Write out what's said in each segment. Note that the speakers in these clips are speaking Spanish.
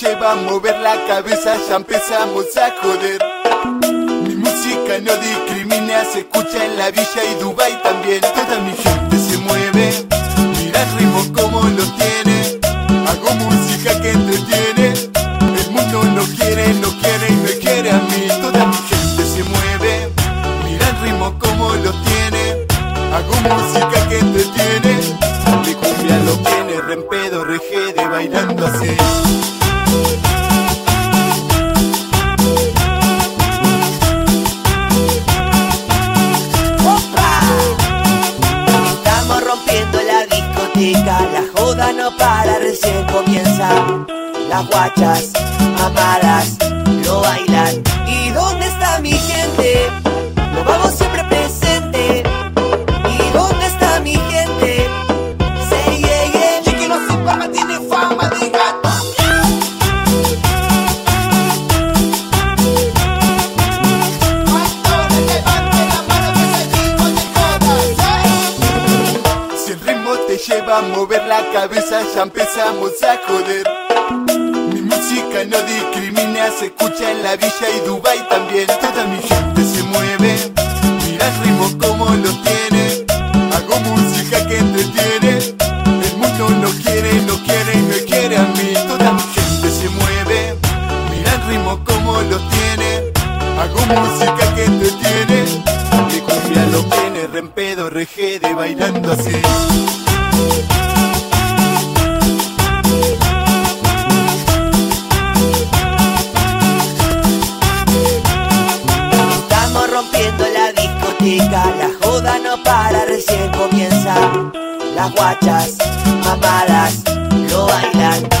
lleva a mover la cabeza, ya empezamos a joder. Mi música no discrimina, se escucha en la villa y Dubai también. Toda mi gente se mueve, mira el ritmo como lo tiene. Hago música que entretiene. Joda no para, recién comienza. Las guachas, amadas, lleva a mover la cabeza, ya empezamos a joder. Mi música no discrimina, se escucha en la villa y Dubai también. Toda mi gente se mueve, mira el ritmo como lo tiene. Hago música que entretiene. El mundo no quiere, no quiere y me quiere a mí. Toda mi gente se mueve, mira el ritmo como lo tiene. Hago música que entretiene. Mi cumbia lo tiene, rempedo, regede, bailando así. Estamos rompiendo la joda no para, recién comienza. Las guachas, mamadas, lo bailan.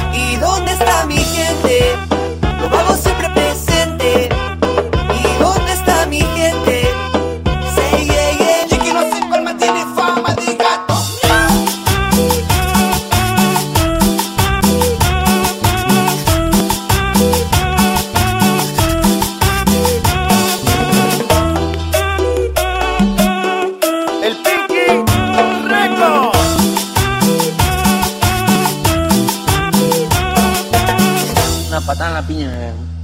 siapa tahan apinya.